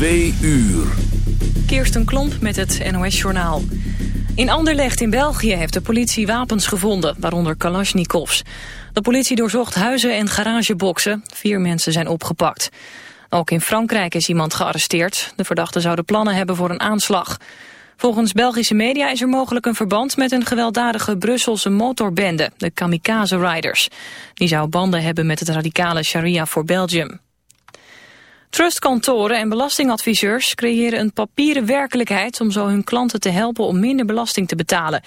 Twee uur. Kirsten Klomp met het NOS-journaal. In Anderlecht in België heeft de politie wapens gevonden, waaronder kalasjnikovs. De politie doorzocht huizen en garageboxen. Vier mensen zijn opgepakt. Ook in Frankrijk is iemand gearresteerd. De verdachte zouden plannen hebben voor een aanslag. Volgens Belgische media is er mogelijk een verband met een gewelddadige Brusselse motorbende, de Kamikaze Riders. Die zou banden hebben met het radicale Sharia voor Belgium. Trustkantoren en belastingadviseurs creëren een papieren werkelijkheid om zo hun klanten te helpen om minder belasting te betalen.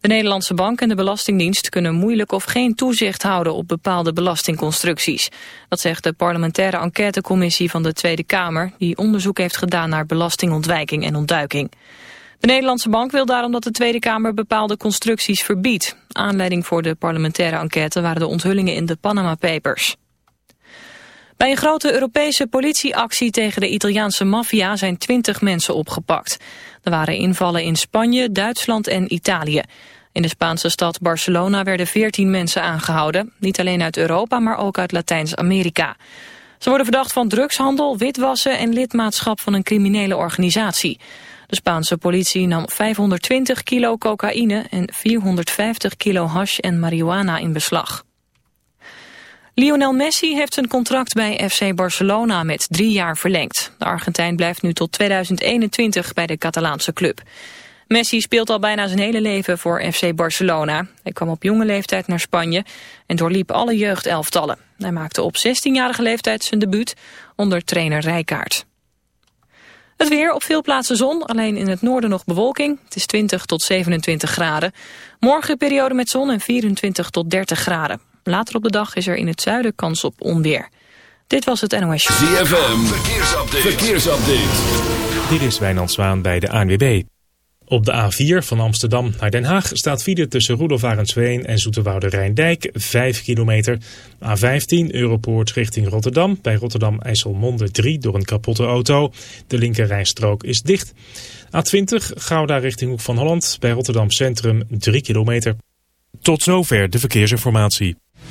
De Nederlandse Bank en de Belastingdienst kunnen moeilijk of geen toezicht houden op bepaalde belastingconstructies. Dat zegt de parlementaire enquêtecommissie van de Tweede Kamer, die onderzoek heeft gedaan naar belastingontwijking en ontduiking. De Nederlandse Bank wil daarom dat de Tweede Kamer bepaalde constructies verbiedt. Aanleiding voor de parlementaire enquête waren de onthullingen in de Panama Papers. Bij een grote Europese politieactie tegen de Italiaanse maffia zijn 20 mensen opgepakt. Er waren invallen in Spanje, Duitsland en Italië. In de Spaanse stad Barcelona werden 14 mensen aangehouden. Niet alleen uit Europa, maar ook uit Latijns-Amerika. Ze worden verdacht van drugshandel, witwassen en lidmaatschap van een criminele organisatie. De Spaanse politie nam 520 kilo cocaïne en 450 kilo hash en marihuana in beslag. Lionel Messi heeft zijn contract bij FC Barcelona met drie jaar verlengd. De Argentijn blijft nu tot 2021 bij de Catalaanse club. Messi speelt al bijna zijn hele leven voor FC Barcelona. Hij kwam op jonge leeftijd naar Spanje en doorliep alle jeugdelftallen. Hij maakte op 16-jarige leeftijd zijn debuut onder trainer Rijkaard. Het weer, op veel plaatsen zon, alleen in het noorden nog bewolking. Het is 20 tot 27 graden. Morgen periode met zon en 24 tot 30 graden. Later op de dag is er in het zuiden kans op onweer. Dit was het NOS Show. ZFM, verkeersupdate. verkeersupdate. Dit is Wijnand Zwaan bij de ANWB. Op de A4 van Amsterdam naar Den Haag staat file tussen Roelof Arendsveen en Zoeterwoude Rijndijk 5 kilometer. A15 Europoort richting Rotterdam. Bij Rotterdam IJsselmonde 3 door een kapotte auto. De linkerrijstrook is dicht. A20 Gouda richting Hoek van Holland. Bij Rotterdam Centrum 3 kilometer. Tot zover de verkeersinformatie.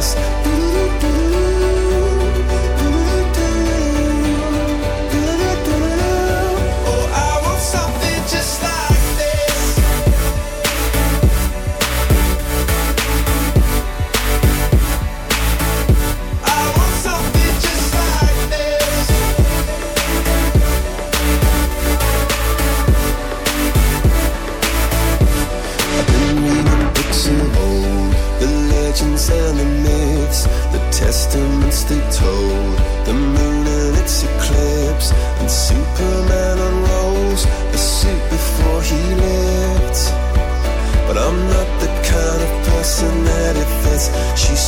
us.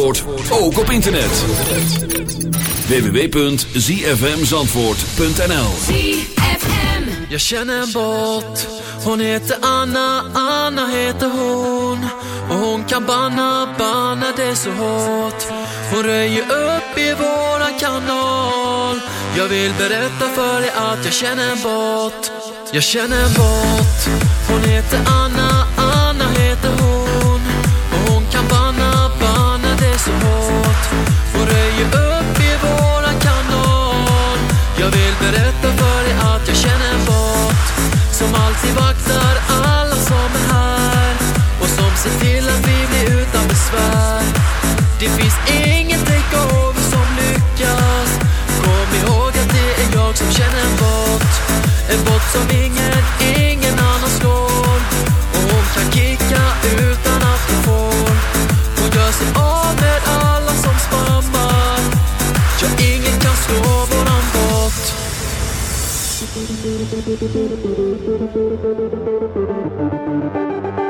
Zandvoort, ook op internet. www.zfmzandvoort.nl Jag känner en båt. Hon heter Anna, Anna heter hon. Och hon kan banna, banna det så hårt. Hon röjer upp i våran kanal. Jag vill berätta för dig att jag känner en båt. Jag känner en båt. Hon heter Anna, Anna Som alltid vaktar alla som är här. Och som ser till att vi blir utan besvär. Det finns ingen takeover som lyckas. Kom ihåg att det är jag som känner en bot. En bot som ingen, ingen Thank you.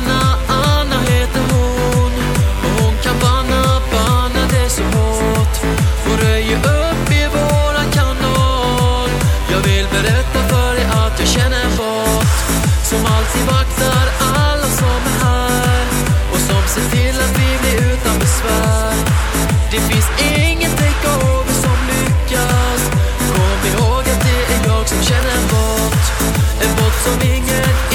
så hårt och röjer upp i våran kanal. Jag vill berätta för dig att jag känner en bot som alltid vaktar alla som är här och som ser till att vi blir utan besvär. Det finns inget take over som lyckas. Kom ihåg att det är jag som känner en bot, en bot som ingen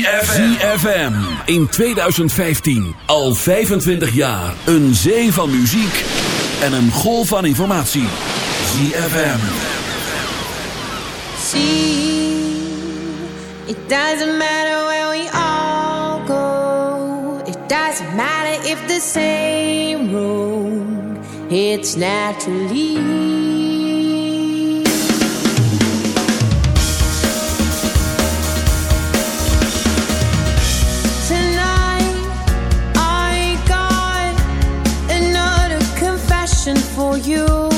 ZFM. ZFM. In 2015. Al 25 jaar. Een zee van muziek. En een golf van informatie. ZFM. See, it doesn't matter where we all go. It doesn't matter if the same road. It's naturally. You.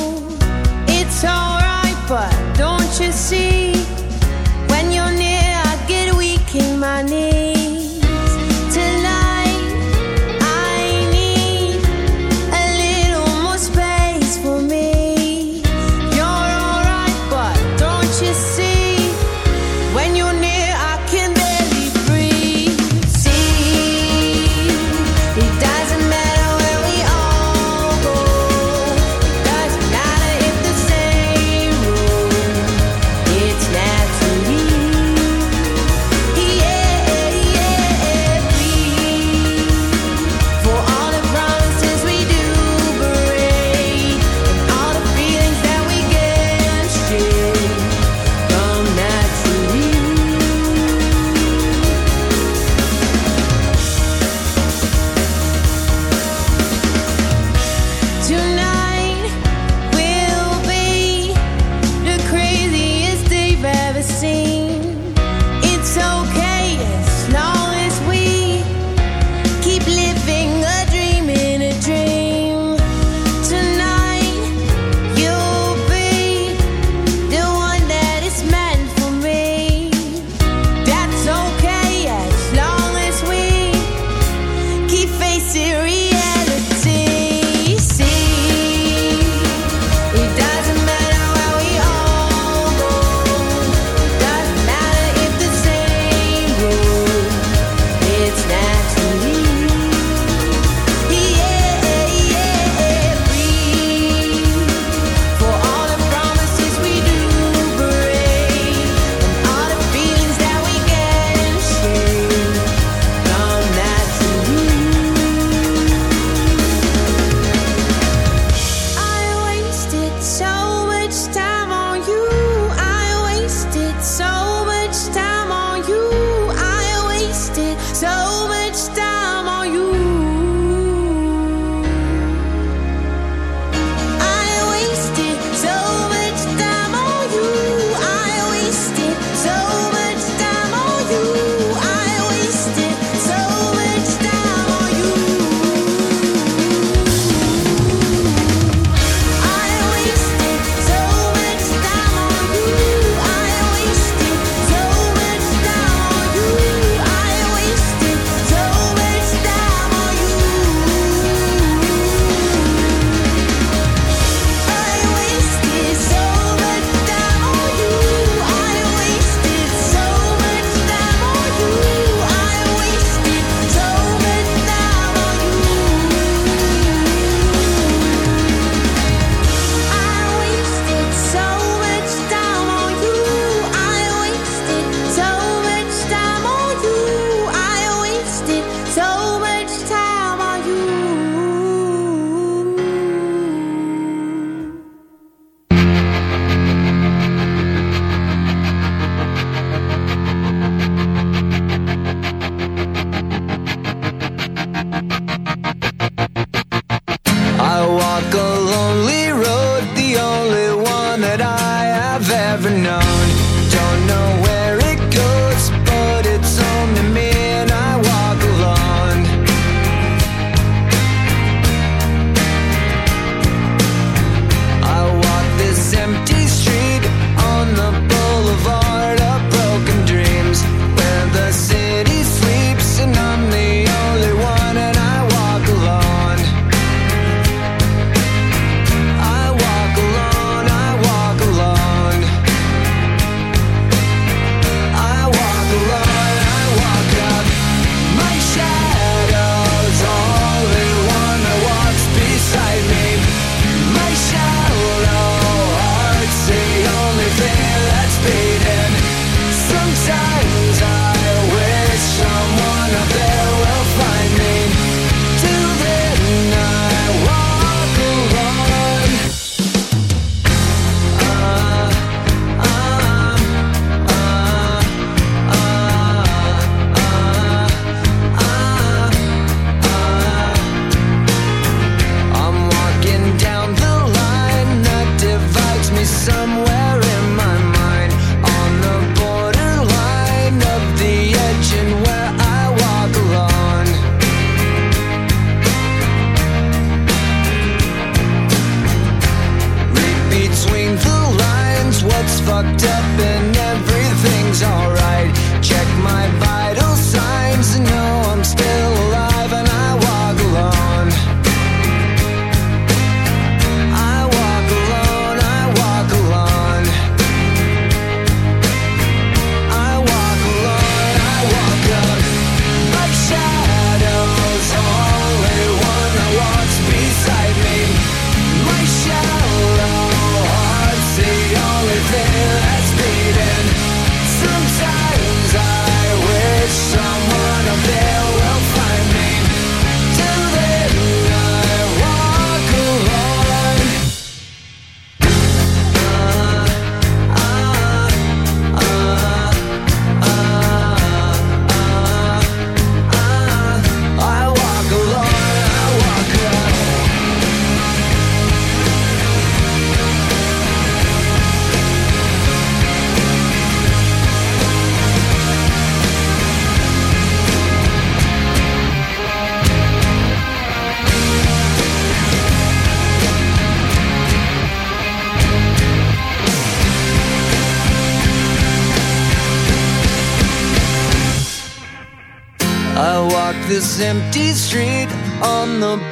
D street on the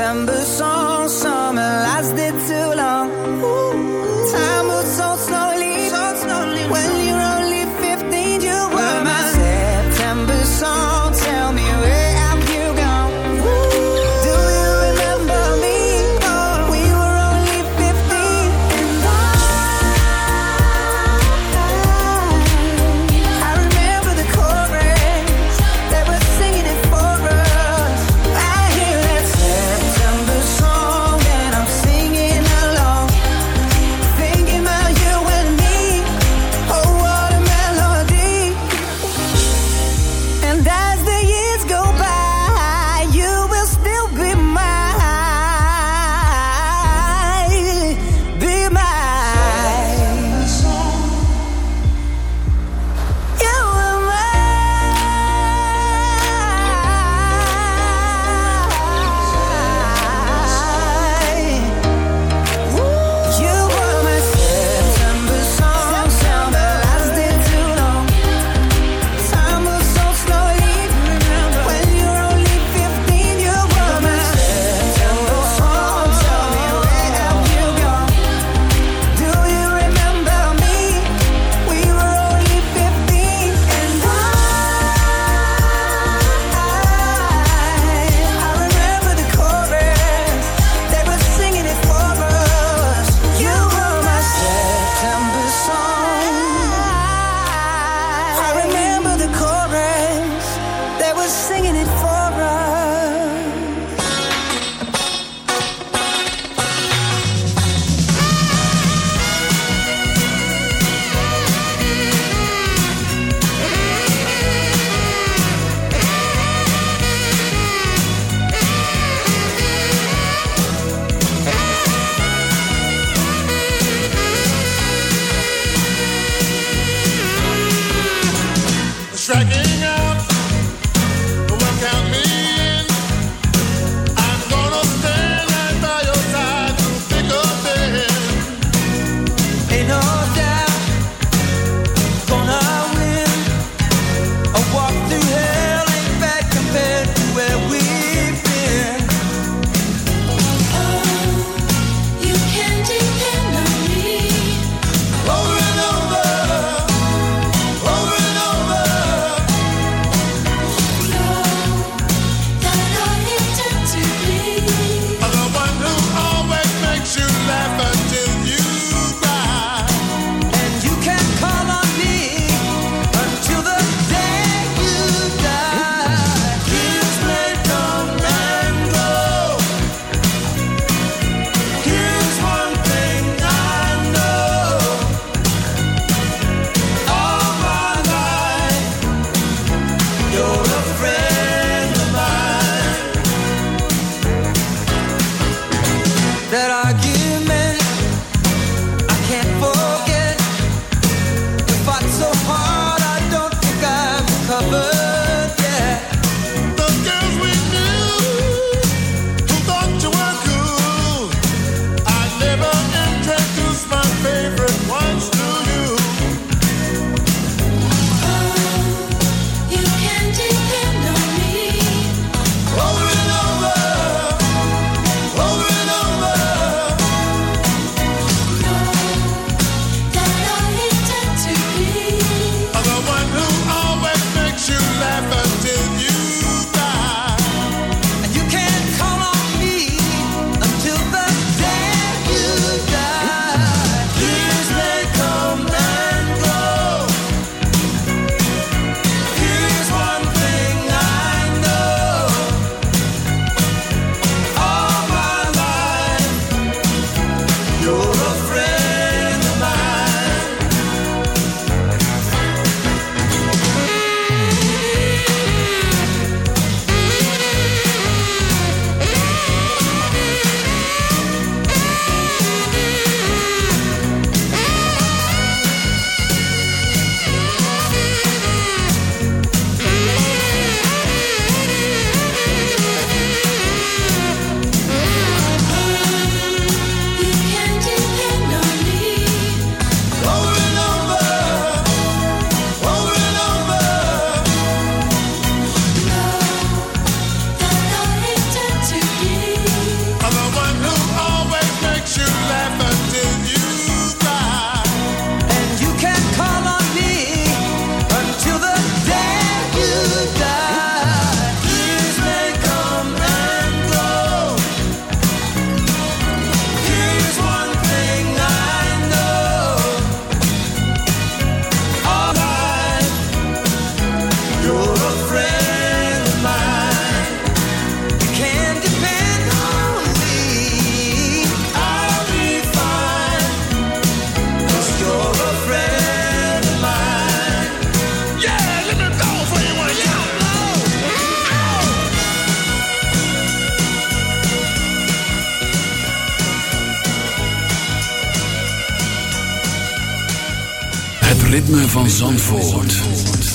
December song. sagging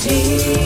Feeling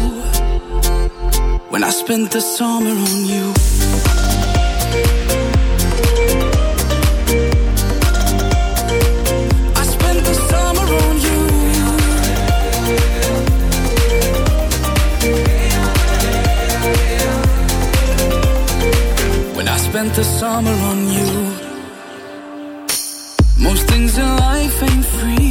I spent the summer on you. I spent the summer on you. When I spent the summer on you. Most things in life ain't free.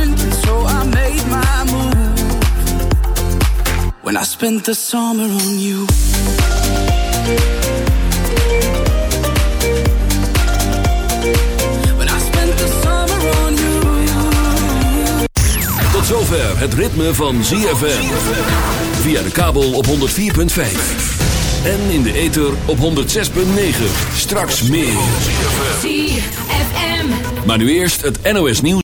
When I spent the summer on you. When I spent the summer on you. Tot zover het ritme van ZFM. Via de kabel op 104.5. En in de ether op 106.9. Straks meer. ZFM. Maar nu eerst het NOS nieuws.